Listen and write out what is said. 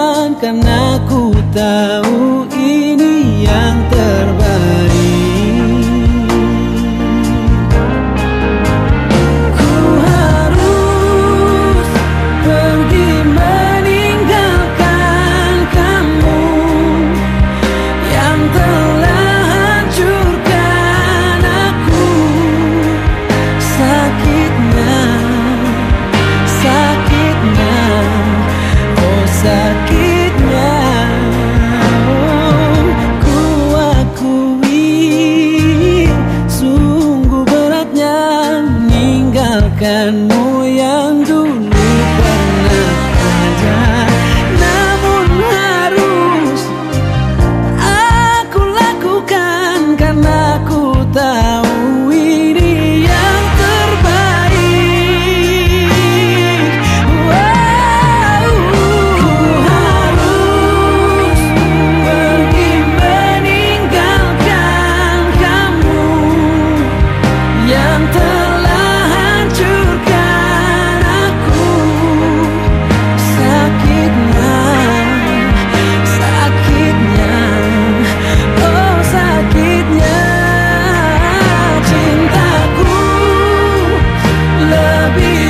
Tuhan karena ku tahu ini yang be